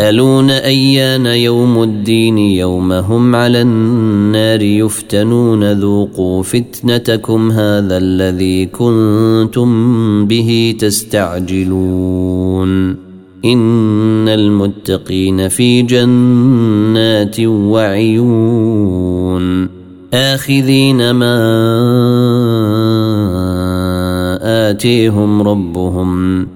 يسألون أيان يوم الدين يوم هم على النار يفتنون. ذوقوا فتنتكم هذا الذي كنتم به تستعجلون. إن المتقين في جنات وعيون. آخذين ما آتيهم ربهم.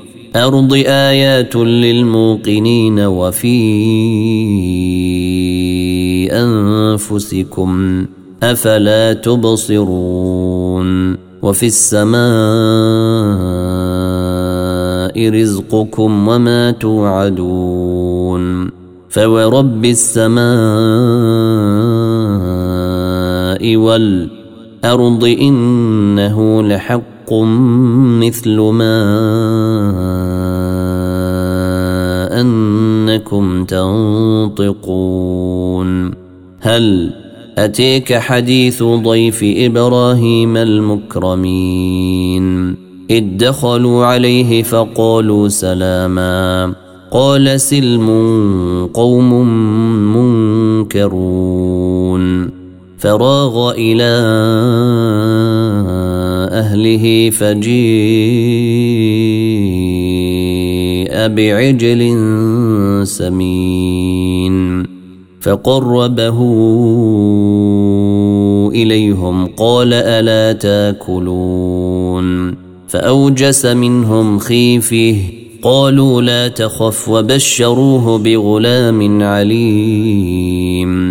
الأرض آيات للموقنين وفي أنفسكم أفلا تبصرون وفي السماء رزقكم وما توعدون فورب السماء والأرض إنه لحق مثل ما أنكم تنطقون. هل أتيك حديث ضيف إبراهيم المكرمين؟ إذ دخلوا عليه فقالوا سلاما. قال سلم قوم منكرون. فراغ إلى أهله فجيء بعجل سمين فقربه إليهم قال ألا تاكلون فأوجس منهم خيفه قالوا لا تخف وبشروه بغلام عليم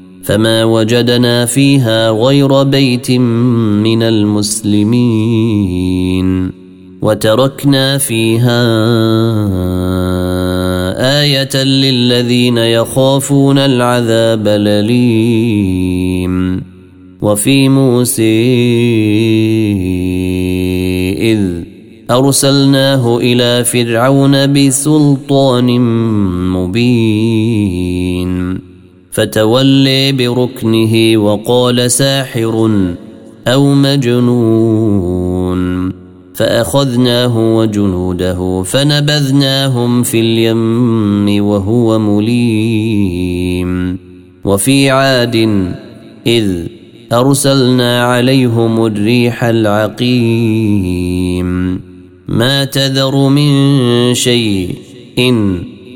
فما وجدنا فيها غير بيت من المسلمين. وتركنا فيها آية للذين يخافون العذاب الأليم. وفي موسى إذ أرسلناه إلى فرعون بسلطان مبين. فتولي بركنه وقال ساحر أو مجنون. فأخذناه وجنوده فنبذناهم في اليم وهو مليم. وفي عاد إذ أرسلنا عليهم الريح العقيم. ما تذر من شيء إن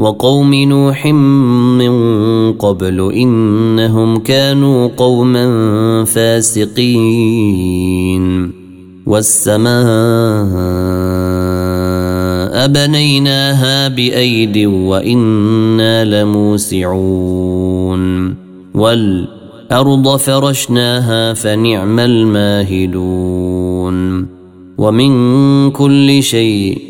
وقوم نوح من قبل إنهم كانوا قوما فاسقين. والسماء بنيناها بايد وأنا لموسعون. والأرض الأرض فرشناها فنعم الماهدون. ومن كل شيء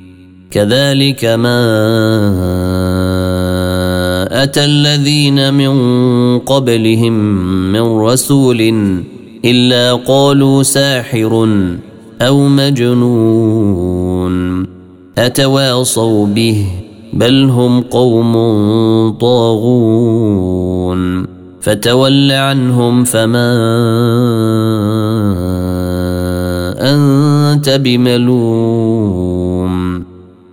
كذلك ما أتى الذين من قبلهم من رسول إلا قالوا ساحر أو مجنون أتواصوا به بل هم قوم طاغون فتول عنهم فما أنت بملوم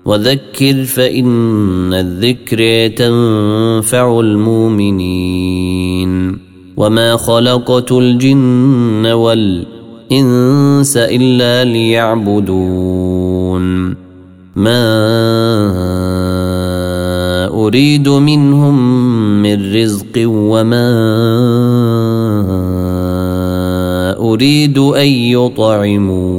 وذكر فإن الذكر تنفع المؤمنين. وما خلقت الجن والإنس إلا ليعبدون. ما أريد منهم من رزق وما أريد أن يطعمون.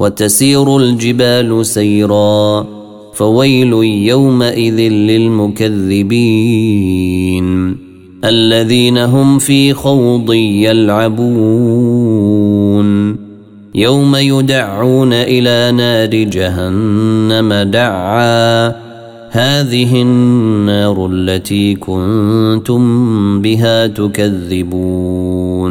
وتسير الجبال سيرا فويل يومئذ للمكذبين. الذين هم في خوض يلعبون. يوم يدعون إلى نار جهنم دعا هذه النار التي كنتم بها تكذبون.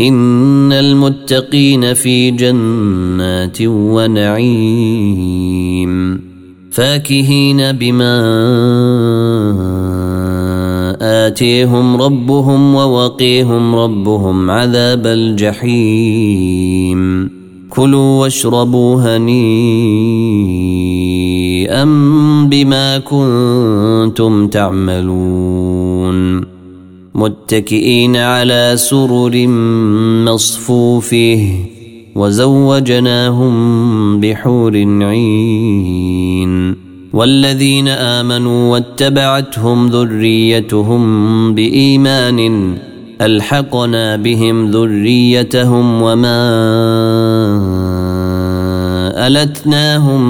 إن المتقين في جنات ونعيم فاكهين بما آتيهم ربهم ووقيهم ربهم عذاب الجحيم كلوا واشربوا هنيئا بما كنتم تعملون متكئين على سرر مصفوفه وزوجناهم بحور عين والذين آمنوا واتبعتهم ذريتهم بإيمان ألحقنا بهم ذريتهم وما ألتناهم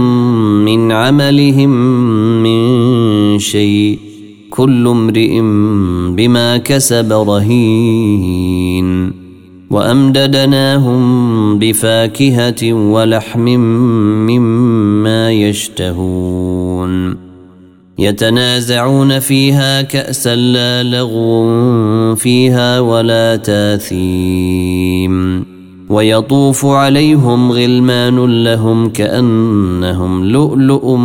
من عملهم من شيء كل امرئ بما كسب رهين وأمددناهم بفاكهة ولحم مما يشتهون يتنازعون فيها كأسا لا لغو فيها ولا تاثيم ويطوف عليهم غلمان لهم كأنهم لؤلؤ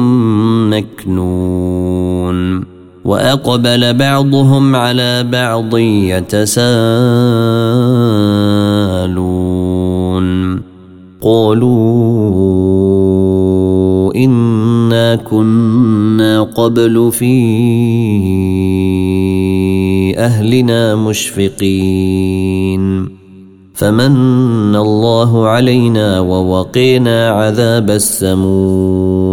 مكنون وأقبل بعضهم على بعض يتساءلون. قالوا إنا كنا قبل في أهلنا مشفقين. فمن الله علينا ووقينا عذاب السموم.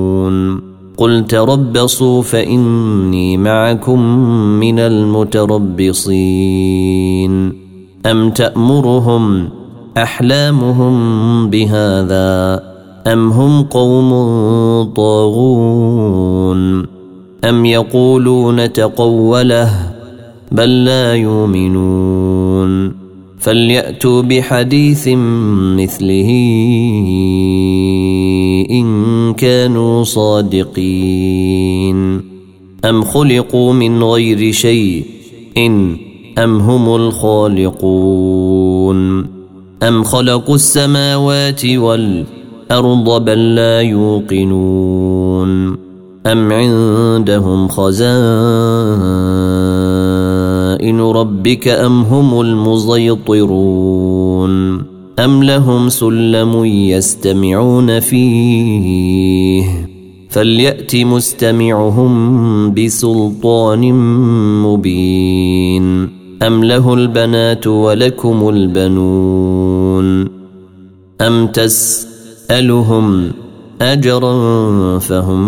قل تربصوا فإني معكم من المتربصين. أم تأمرهم أحلامهم بهذا أم هم قوم طاغون؟ أم يقولون تقوله بل لا يؤمنون؟ فليأتوا بحديث مثله إن كانوا صادقين. أم خلقوا من غير شيء؟ إن. أم هم الخالقون. أم خلقوا السماوات والأرض بل لا يوقنون. أم عندهم خزائن ربك أم هم المسيطرون؟ أم لهم سلم يستمعون فيه؟ فليأت مستمعهم بسلطان مبين. أم له البنات ولكم البنون؟ أم تسألهم أجرا فهم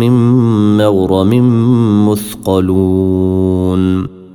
من مغرم مثقلون؟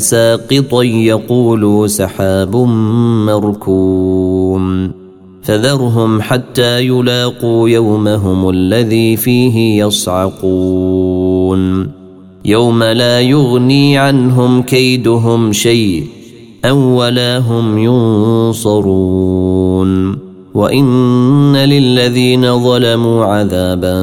ساقطا يقولوا سحاب مركوم. فذرهم حتى يلاقوا يومهم الذي فيه يصعقون. يوم لا يغني عنهم كيدهم شيء أو ولا هم ينصرون. وإن للذين ظلموا عذابا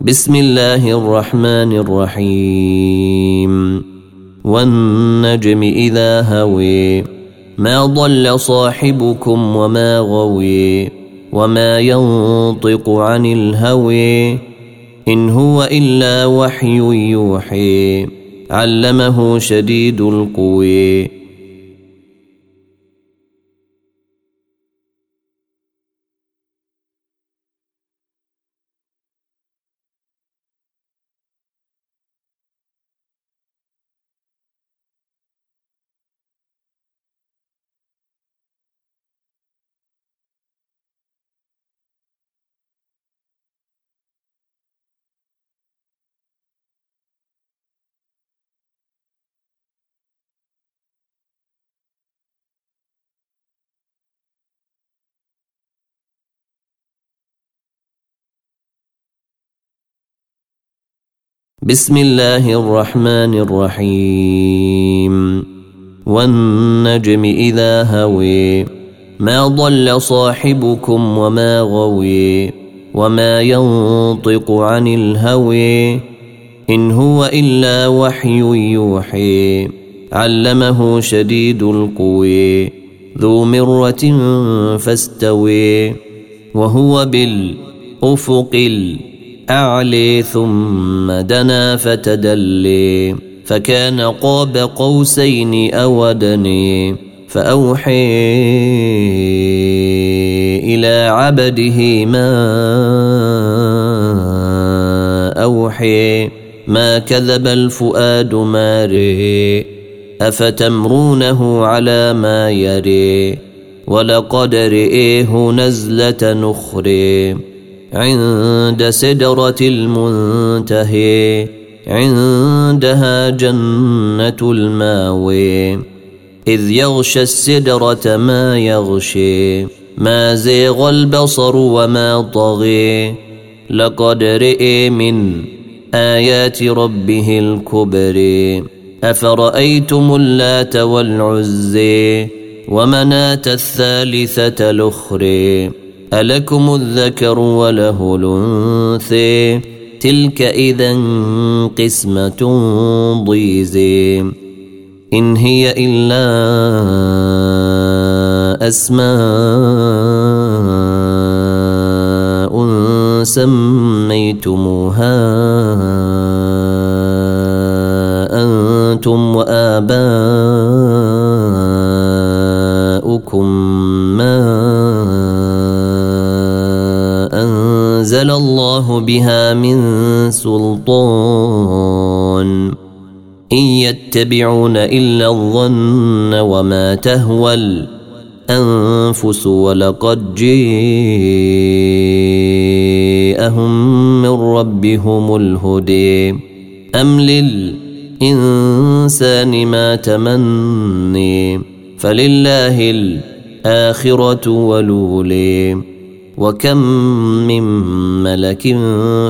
بسم الله الرحمن الرحيم. والنجم إذا هوي ما ضل صاحبكم وما غوي وما ينطق عن الهوي. إن هو إلا وحي يوحي علمه شديد القوي. بسم الله الرحمن الرحيم. والنجم إذا هوي ما ضل صاحبكم وما غوي وما ينطق عن الهوي. إن هو إلا وحي يوحي علمه شديد القوي ذو مرة فاستوي وهو بالأفق أعلي ثم دنا فتدلي فكان قاب قوسين أو دني فأوحي إلى عبده ما أوحي ما كذب الفؤاد ماري أفتمرونه على ما يري ولقد رئيه نزلة نخري. عند سدرة المنتهي عندها جنة الماوي. إذ يغشى السدرة ما يغشي ما زيغ البصر وما طغي. لقد رئي من آيات ربه الكبر أفرأيتم اللات والعزي ومناة الثالثة الأخري ألكم الذكر وله الأنثي تلك إذا قسمة ضيزي. إن هي إلا أسماء سميتموها أنتم وآباؤكم الله بها من سلطان. إن يتبعون إلا الظن وما تهوى الأنفس ولقد جاءهم من ربهم الهدي أم للإنسان ما تمني فلله الآخرة ولولي وكم من ملك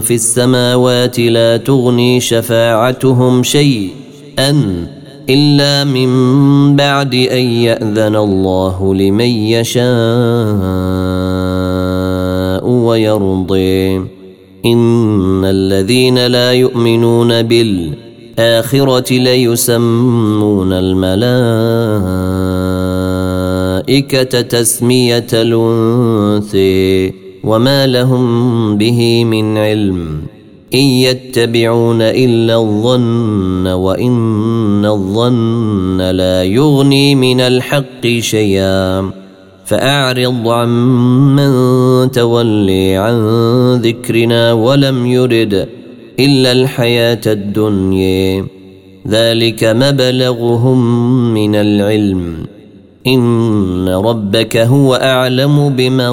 في السماوات لا تغني شفاعتهم شيئا الا من بعد ان ياذن الله لمن يشاء ويرضي ان الذين لا يؤمنون بالاخره ليسمون الملائكه الملائكة تسمية الأنثي وما لهم به من علم. إن يتبعون إلا الظن وإن الظن لا يغني من الحق شيئا. فأعرض عن من تولي عن ذكرنا ولم يرد إلا الحياة الدنيا. ذلك مبلغهم من العلم. ان ربك هو اعلم بمن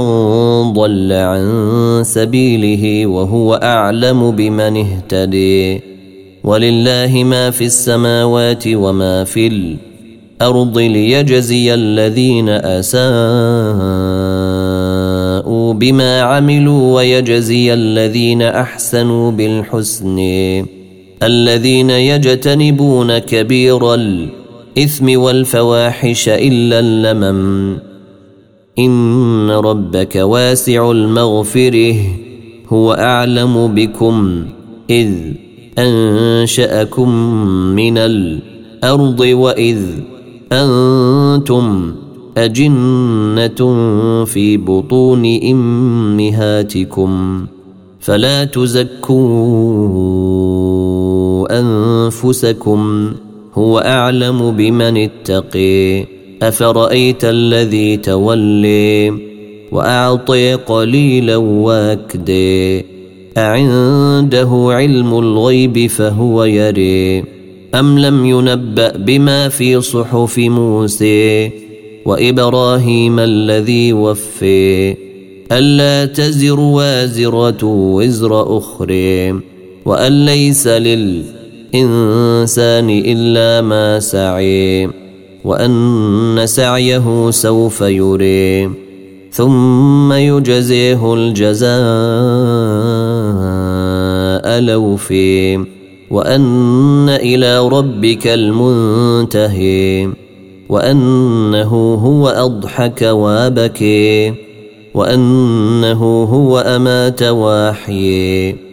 ضل عن سبيله وهو اعلم بمن اهتدي ولله ما في السماوات وما في الأرض ليجزي الذين اساءوا بما عملوا ويجزي الذين احسنوا بالحسن الذين يجتنبون كبير الأرض الإثم والفواحش إلا اللمم. إن ربك واسع المغفرة. هو أعلم بكم إذ أنشأكم من الأرض وإذ أنتم أجنة في بطون أمهاتكم. فلا تزكوا أنفسكم. هو أعلم بمن اتقي. أفرأيت الذي تولي وأعطي قليلا وأكدي. أعنده علم الغيب فهو يري. أم لم ينبأ بما في صحف موسى وإبراهيم الذي وفي. ألا تزر وازرة وزر أخرى وأن ليس للانسان إلا ما سعي وأن سعيه سوف يري ثم يجزيه الجزاء لوفي وأن إلى ربك المنتهي وأنه هو أضحك وأبكي وأنه هو أمات وأحيي.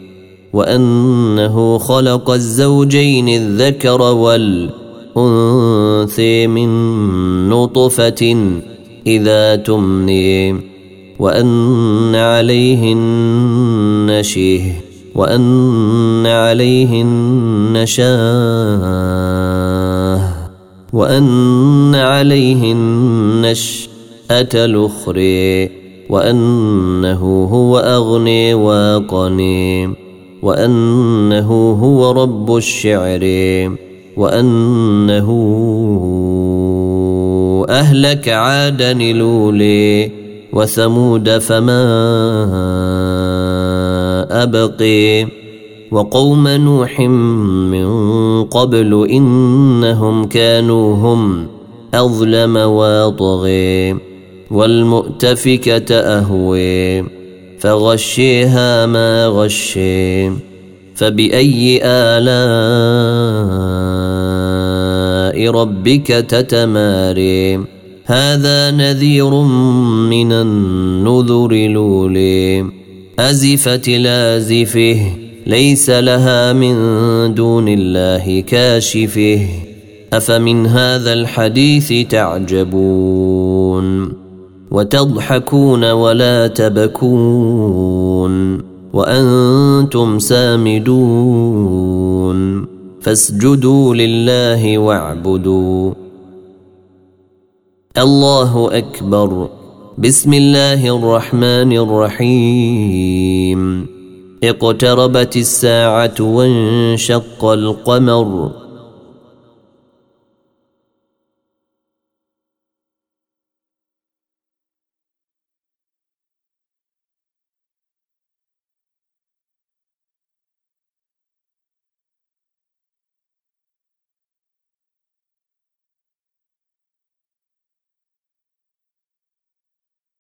وأنه خلق الزوجين الذكر والأنثى من نطفة إذا تمني وأن عليه النشيه وأن عليه النشاه وأن عليه النشاه الأخرى وأنه هو اغني واقني وأنه هو رب الشعر وأنه أهلك عادا لولي وثمود فما أبقي وقوم نوح من قبل إنهم كانوا هم أظلم واطغي والمؤتفكة أهوي. فغشيها ما غشي فبأي آلاء ربك تتماري؟ هذا نذير من النذر لولي أزفت لازفه ليس لها من دون الله كاشفه. أفمن هذا الحديث تعجبون؟ وتضحكون ولا تبكون وأنتم سامدون فاسجدوا لله واعبدوا. الله أكبر. بسم الله الرحمن الرحيم. اقتربت الساعة وانشق القمر.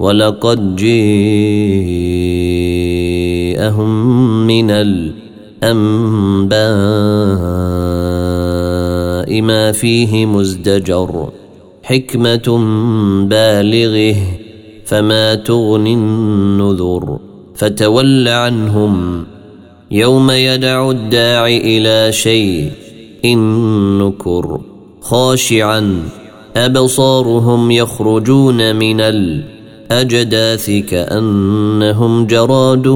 ولقد جيءهم من الأنباء ما فيه مزدجر حكمة بالغه فما تغني النذر فتول عنهم يوم يدع الداع إلى شيء إن نكر خاشعا أبصارهم يخرجون من ال الأجداث كأنهم جراد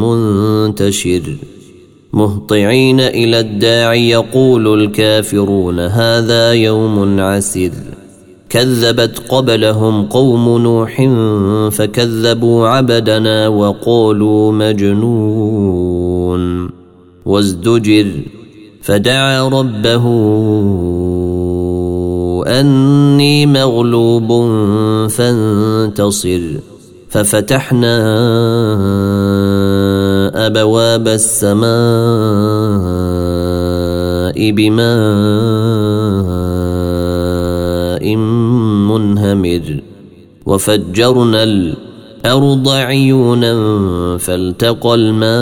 منتشر. مهطعين إلى الداع يقول الكافرون هذا يوم عسر كذبت قبلهم قوم نوح فكذبوا عبدنا وقالوا مجنون. وازدجر فدعا ربه أني مغلوب فانتصر ففتحنا أبواب السماء بماء منهمر وفجرنا الأرض عيونا فالتقى الماء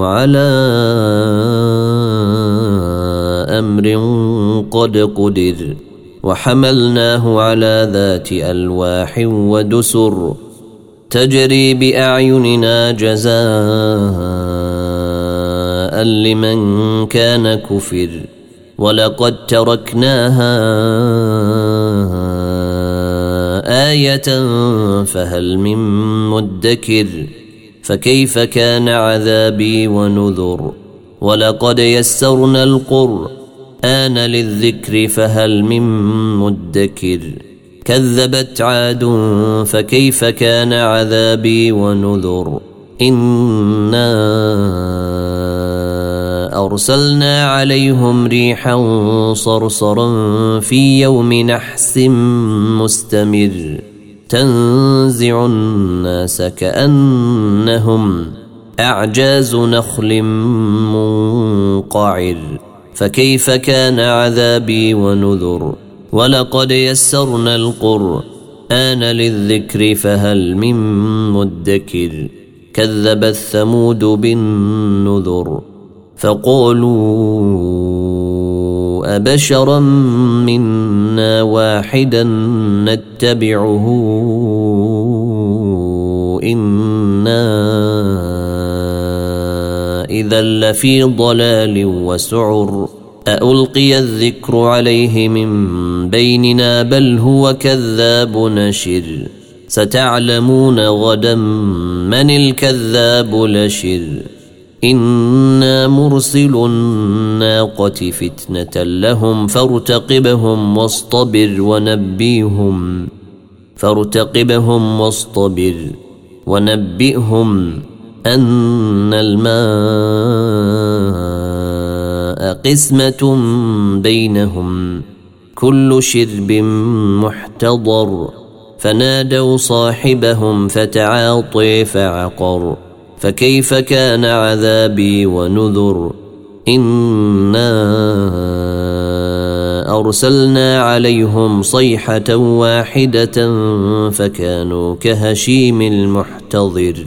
على أمر قد قدر وحملناه على ذات ألواح ودسر تجري بأعيننا جزاء لمن كان كفر ولقد تركناها آية فهل من مدكر فكيف كان عذابي ونذر ولقد يسرنا القرآن للذكر فهل من مدكر كذبت عاد فكيف كان عذابي ونذر إنا أرسلنا عليهم ريحا صرصرا في يوم نحس مستمر تنزع الناس كأنهم أعجاز نخل منقعر فكيف كان عذابي ونذر؟ ولقد يسرنا القرآن للذكر فهل من مدكر؟ كذب الثمود بالنذر فقالوا أبشرا منا واحدا نتبعه إنا إذا لفي ضلال وسعر ألقي الذكر عليه من بيننا بل هو كذاب نشر ستعلمون غدا من الكذاب لشر إنا مرسل الناقة فتنة لهم فارتقبهم واصطبر ونبيهم فارتقبهم واصطبر ونبئهم أن الماء قسمة بينهم كل شرب محتضر. فنادوا صاحبهم فتعاطي فعقر. فكيف كان عذابي ونذر؟ إنا أرسلنا عليهم صيحة واحدة فكانوا كهشيم المحتضر.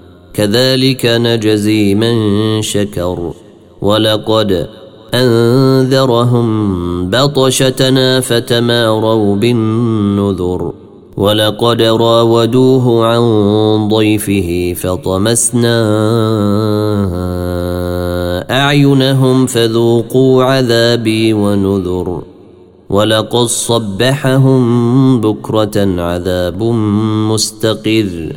كذلك نجزي من شكر. ولقد أنذرهم بطشتنا فتماروا بالنذر. ولقد راودوه عن ضيفه فطمسنا أعينهم فذوقوا عذابي ونذر. ولقد صبحهم بكرة عذاب مستقر.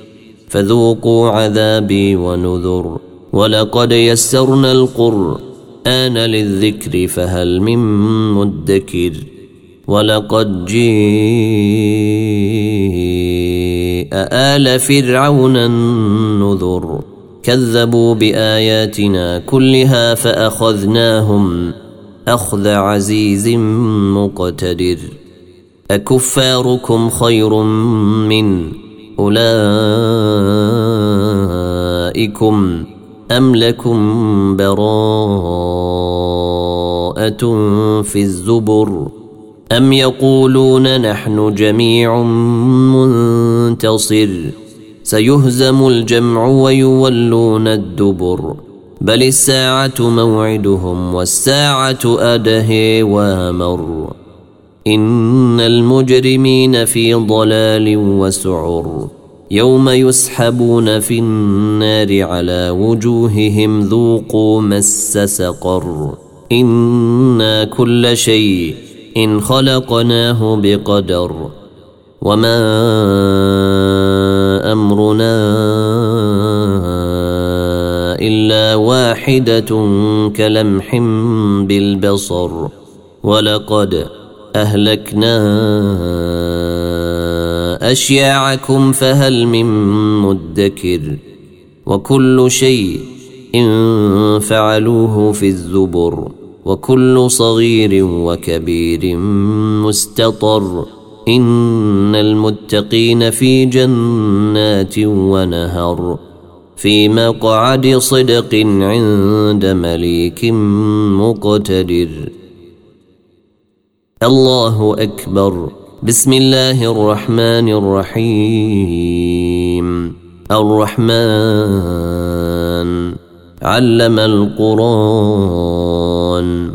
فذوقوا عذابي ونذر. ولقد يسرنا القرآن للذكر فهل من مدكر؟ ولقد جيء آل فرعون النذر. كذبوا بآياتنا كلها فأخذناهم أخذ عزيز مقتدر. أكفاركم خير من أولئكم أم لكم براءة في الزبر أم يقولون نحن جميع منتصر سيهزم الجمع ويولون الدبر بل الساعة موعدهم والساعة أدهي وأمر إن المجرمين في ضلال وسعر يوم يسحبون في النار على وجوههم ذوقوا مس سقر إنا كل شيء إن خلقناه بقدر وما أمرنا إلا واحدة كلمح بالبصر ولقد أهلكنا أشياعكم فهل من مدكر وكل شيء إن فعلوه في الزبر وكل صغير وكبير مستطر إن المتقين في جنات ونهر في مقعد صدق عند مليك مقتدر الله أكبر. بسم الله الرحمن الرحيم. الرحمن. علم القرآن.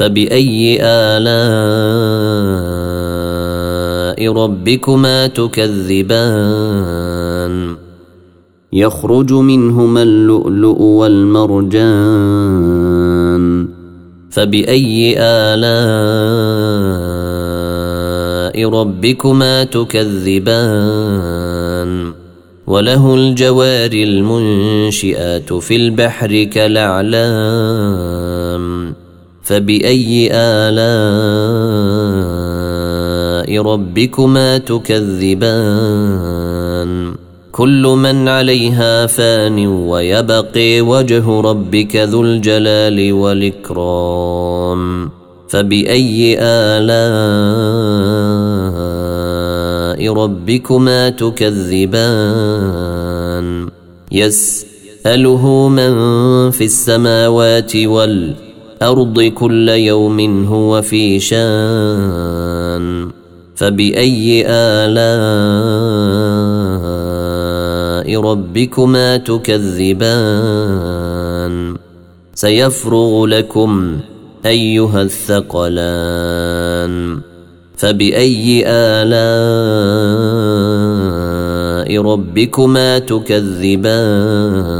فبأي آلاء ربكما تكذبان؟ يخرج منهما اللؤلؤ والمرجان. فبأي آلاء ربكما تكذبان؟ وله الجوار المنشئات في البحر كالأعلام فبأي آلاء ربكما تكذبان؟ كل من عليها فان ويبقي وجه ربك ذو الجلال والإكرام. فبأي آلاء ربكما تكذبان؟ يسأله من في السماوات والأرض الأرض كل يوم هو في شان فبأي آلاء ربكما تكذبان؟ سيفرغ لكم أيها الثقلان فبأي آلاء ربكما تكذبان؟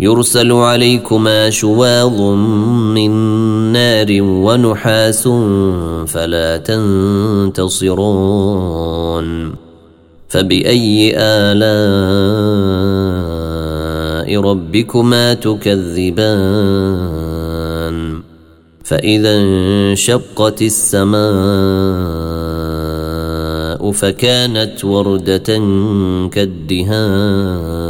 يرسل عليكما شواظ من نار ونحاس فلا تنتصرون فبأي آلاء ربكما تكذبان؟ فإذا انشقت السماء فكانت وردة كالدهان.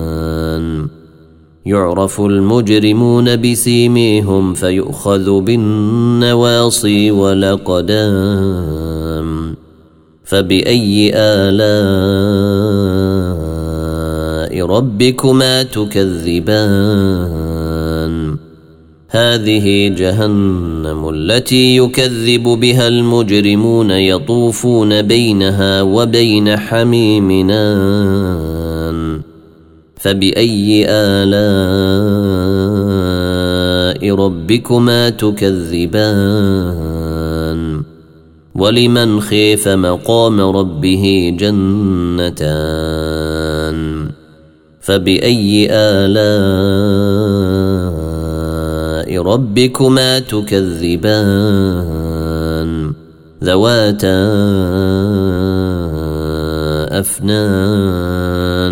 يعرف المجرمون بسيميهم فيؤخذ بالنواصي ولقدام فبأي آلاء ربكما تكذبان؟ هذه جهنم التي يكذب بها المجرمون يطوفون بينها وبين حميمنا. فبأي آلاء ربكما تكذبان؟ ولمن خيف مقام ربه جنتان؟ فبأي آلاء ربكما تكذبان؟ ذواتا أفنان؟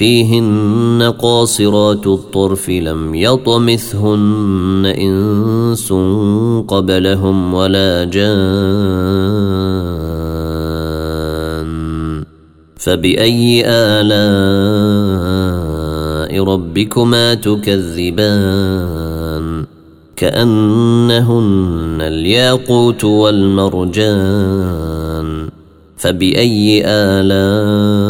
فيهن قاصرات الطرف لم يطمثهن إنس قبلهم ولا جان. فبأي آلاء ربكما تكذبان؟ كأنهن الياقوت والمرجان. فبأي آلاء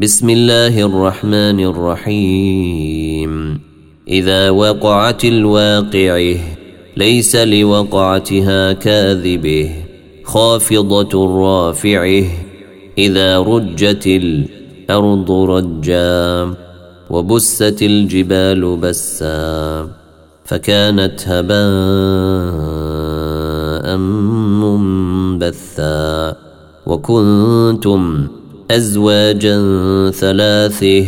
بسم الله الرحمن الرحيم. إذا وقعت الواقعة ليس لوقعتها كاذبة خافضة رافعة. إذا رجت الأرض رجا وبست الجبال بسا فكانت هباء منبثا. وكنتم أزواجا ثلاثة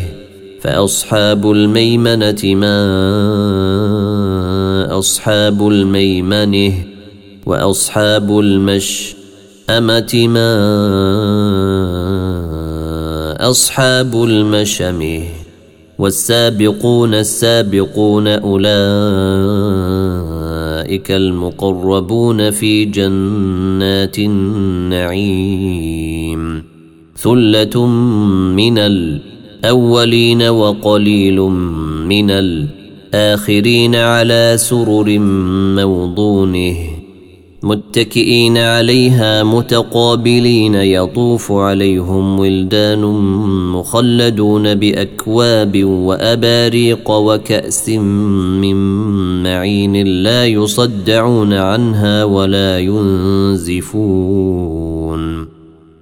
فأصحاب الميمنة ما أصحاب الميمنة وأصحاب المشأمة ما أصحاب المشمه والسابقون السابقون أولئك المقربون في جنات النعيم. ثلة من الأولين وقليل من الآخرين على سرر موضونة متكئين عليها متقابلين يطوف عليهم ولدان مخلدون بأكواب وأباريق وكأس من معين لا يصدعون عنها ولا ينزفون.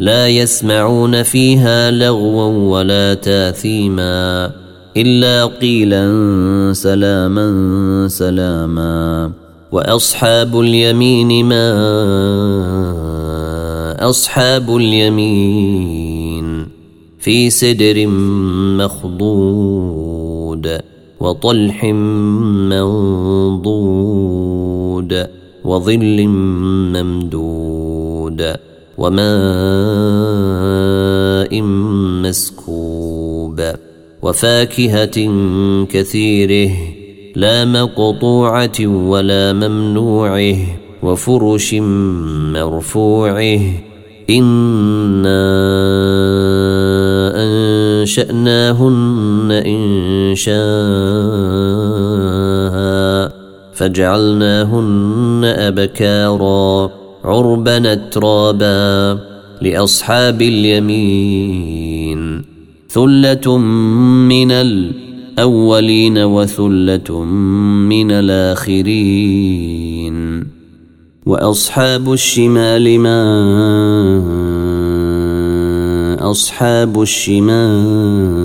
لا يسمعون فيها لغوا ولا تاثيما إلا قيلا سلاما سلاما وأصحاب اليمين ما أصحاب اليمين في سدر مخضود وطلح منضود وظل ممدود وماء مسكوب وفاكهة كثيره لا مقطوعة ولا ممنوعه وفرش مرفوعه إنا أنشأناهن إن شاء فجعلناهن أبكارا عربا اترابا لأصحاب اليمين. ثلة من الأولين وثلة من الآخرين. وأصحاب الشمال ما أصحاب الشمال.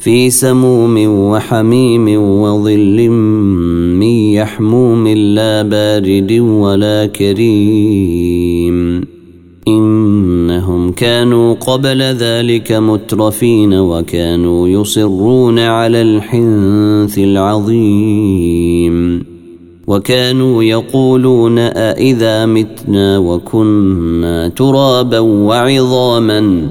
في سموم وحميم وظل من يحموم لا بارد ولا كريم. إنهم كانوا قبل ذلك مترفين وكانوا يصرون على الحنث العظيم. وكانوا يقولون أإذا متنا وكنا ترابا وعظاما.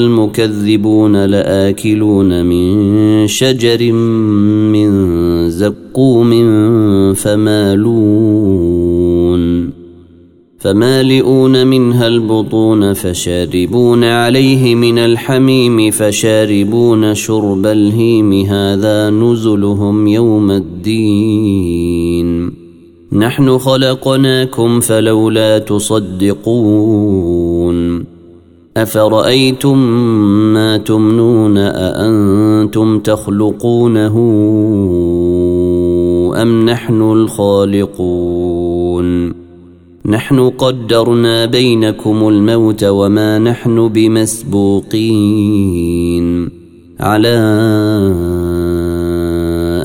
المكذبون لآكلون من شجر من زقوم فمالون فمالئون منها البطون فشاربون عليه من الحميم فشاربون شرب الهيم هذا نزلهم يوم الدين. نحن خلقناكم فلولا تصدقون. افرايتم ما تمنون اانتم تخلقونه ام نحن الخالقون؟ نحن قدرنا بينكم الموت وما نحن بمسبوقين. على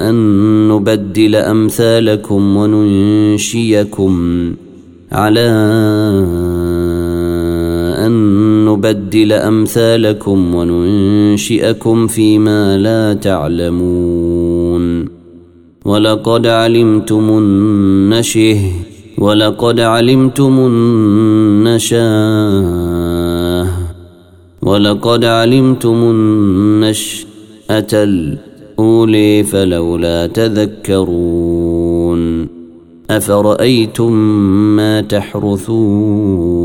ان نبدل امثالكم وننشيكم. على ان نبدل أمثالكم وننشئكم فيما لا تعلمون. ولقد علمتم النشه ولقد علمتم النشاه ولقد علمتم النشأة الأولي فلولا تذكرون. أفرأيتم ما تحرثون؟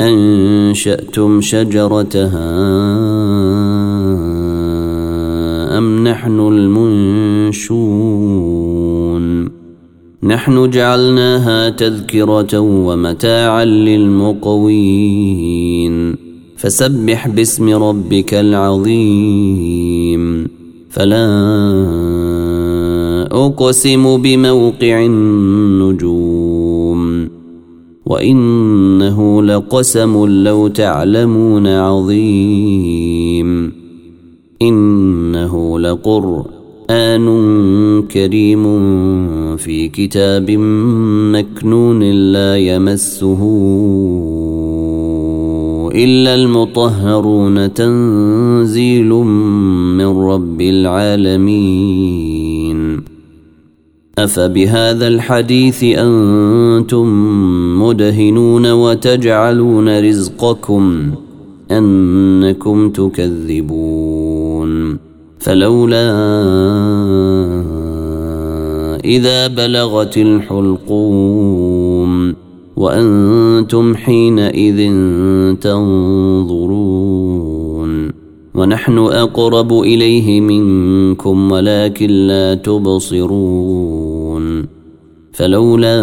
أنشأتم شجرتها أم نحن المنشون؟ نحن جعلناها تذكرة ومتاعا للمقوين. فسبح باسم ربك العظيم. فلا أقسم بموقع النجوم. وإنه لقسم لو تعلمون عظيم إنه لقرآن قرآن كريم في كتاب مكنون لا يمسه إلا المطهرون تنزيل من رب العالمين أفبهذا الحديث أنتم مدهنون وتجعلون رزقكم أنكم تكذبون. فلولا إذا بلغت الحلقوم وأنتم حينئذ تنظرون. ونحن أقرب إليه منكم ولكن لا تبصرون. فلولا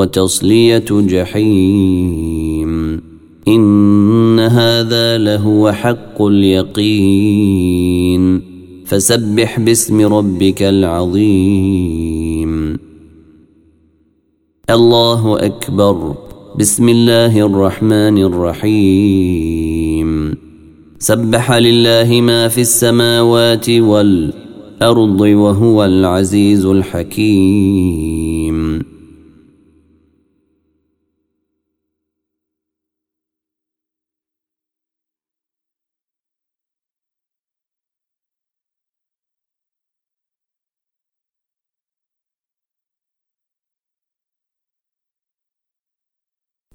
وتصلية جحيم. إن هذا لهو حق اليقين. فسبح باسم ربك العظيم. الله أكبر. بسم الله الرحمن الرحيم. سبح لله ما في السماوات والأرض وهو العزيز الحكيم.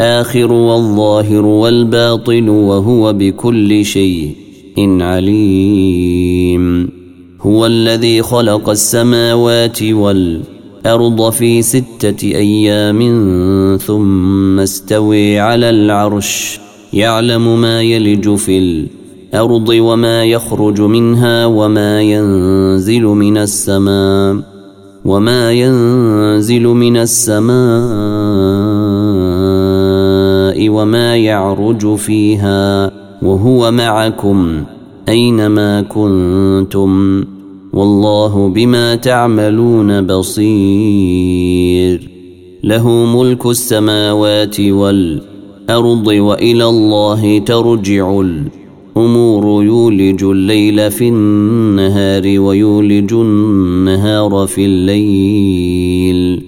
الآخر والظاهر والباطن وهو بكل شيء إن عليم. هو الذي خلق السماوات والأرض في ستة أيام ثم استوي على العرش. يعلم ما يلج في الأرض وما يخرج منها وما ينزل من السماء وما ينزل من السماء وما يعرج فيها وهو معكم أينما كنتم والله بما تعملون بصير له ملك السماوات والأرض وإلى الله ترجع الأمور يولج الليل في النهار ويولج النهار في الليل.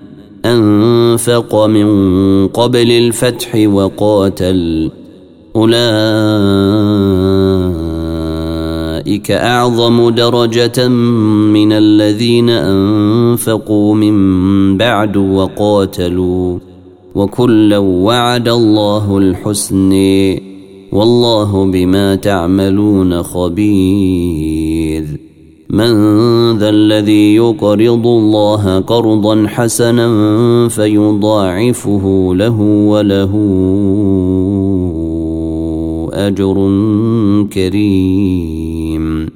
أنفق من قبل الفتح وقاتل. أولئك أعظم درجة من الذين أنفقوا من بعد وقاتلوا. وكلا وعد الله الحسن. والله بما تعملون خبير. من ذا الذي يقرض الله قرضا حسنا فيضاعفه له وله أجر كريم.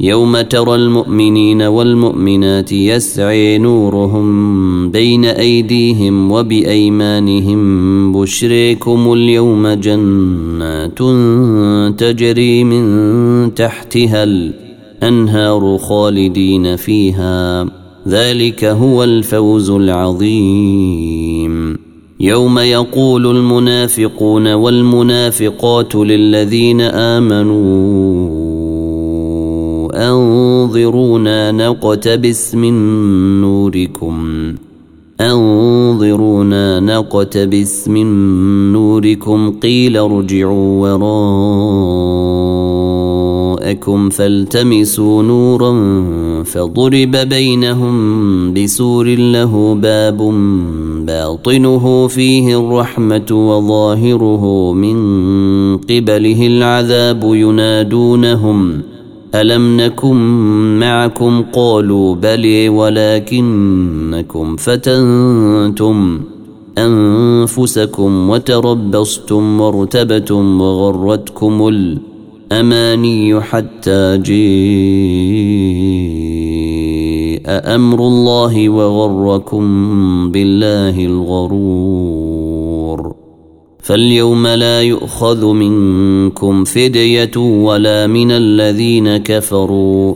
يوم ترى المؤمنين والمؤمنات يسعي نورهم بين أيديهم وبأيمانهم بشريكم اليوم جنات تجري من تحتها الانهار خالدين فيها. ذلك هو الفوز العظيم. يوم يقول المنافقون والمنافقات للذين آمنوا أنظرونا نقتبس من نوركم. أنظرونا نقتبس من نوركم. قيل ارجعوا وراءكم فالتمسوا نورا فضرب بينهم بسور له باب باطنه فيه الرحمة وظاهره من قبله العذاب ينادونهم. ألم نكن معكم؟ قالوا بلي ولكنكم فتنتم أنفسكم وتربصتم وارتبتم وغرتكم الأماني حتى جيء أمر الله وغركم بالله الغرور. فاليوم لا يؤخذ منكم فدية ولا من الذين كفروا.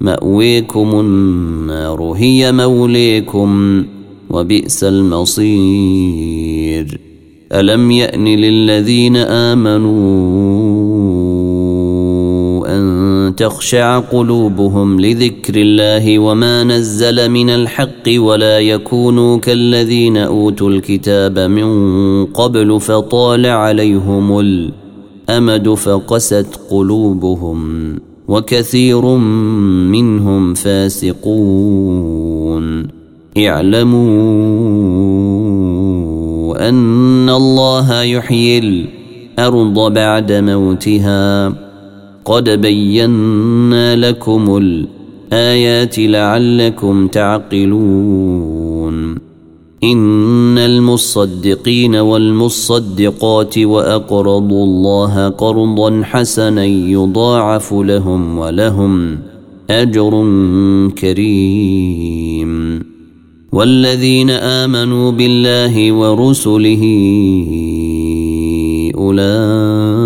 مأويكم النار هي موليكم وبئس المصير. ألم يأن للذين آمنوا تخشع قلوبهم لذكر الله وما نزل من الحق ولا يكونوا كالذين أوتوا الكتاب من قبل فطال عليهم الأمد فقست قلوبهم وكثير منهم فاسقون اعلموا أن الله يحيي الأرض بعد موتها قد بينا لكم الآيات لعلكم تعقلون. إن المصدقين والمصدقات وأقرضوا الله قرضا حسنا يضاعف لهم ولهم أجر كريم. والذين آمنوا بالله ورسله أولئك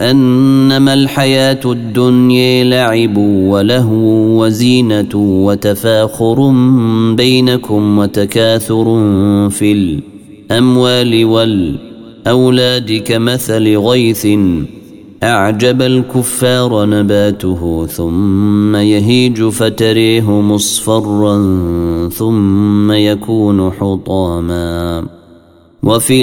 إنما الحياة الدنيا لعب ولهو وزينة وتفاخر بينكم وتكاثر في الأموال والأولاد كمثل غيث أعجب الكفار نباته ثم يهيج فتريه مصفرا ثم يكون حطاما. وفي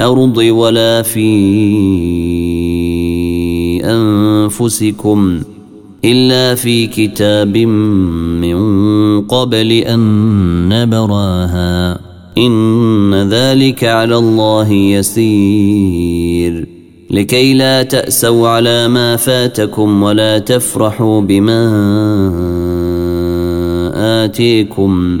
الأرض ولا في أنفسكم إلا في كتاب من قبل أن نبراها. إن ذلك على الله يسير. لكي لا تأسوا على ما فاتكم ولا تفرحوا بما آتيكم.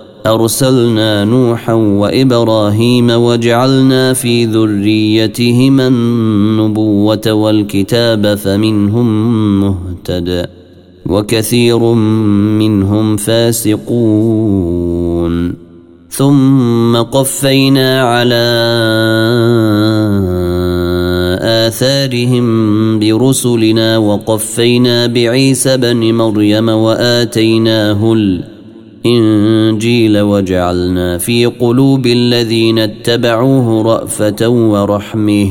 أرسلنا نوحا وإبراهيم وجعلنا في ذريتهما النبوة والكتاب فمنهم مهتد وكثير منهم فاسقون. ثم قفينا على آثارهم برسلنا وقفينا بعيسى بن مريم وآتيناه الكتاب الإنجيل وجعلنا في قلوب الذين اتبعوه رأفة ورحمه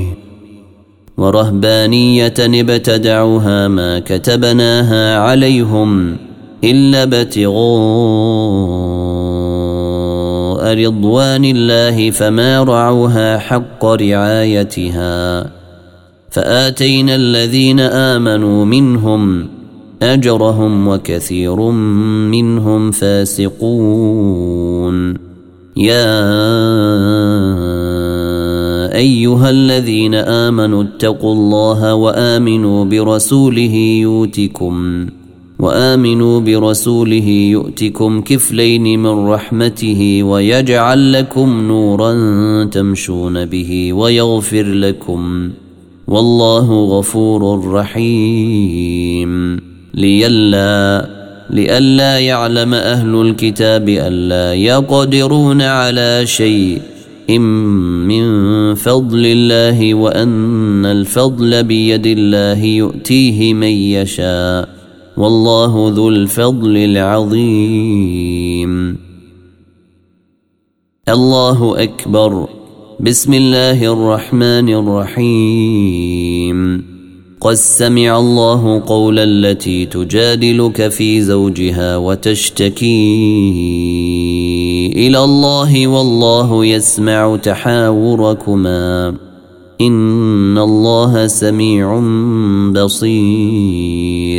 ورهبانية ابتدعوها ما كتبناها عليهم إلا ابتغاء رضوان الله فما رعوها حق رعايتها فآتينا الذين آمنوا منهم أجرهم وكثير منهم فاسقون. يا أيها الذين آمنوا اتقوا الله وآمنوا برسوله يؤتكم وآمنوا برسوله يؤتكم كفلين من رحمته ويجعل لكم نورا تمشون به ويغفر لكم. والله غفور رحيم. لئلا لئلا يعلم أهل الكتاب ألا يقدرون على شيء من فضل الله وأن الفضل بيد الله يؤتيه من يشاء. والله ذو الفضل العظيم. الله أكبر. بسم الله الرحمن الرحيم. قد سمع الله قول التي تجادلك في زوجها وتشتكي إلى الله والله يسمع تحاوركما. إن الله سميع بصير.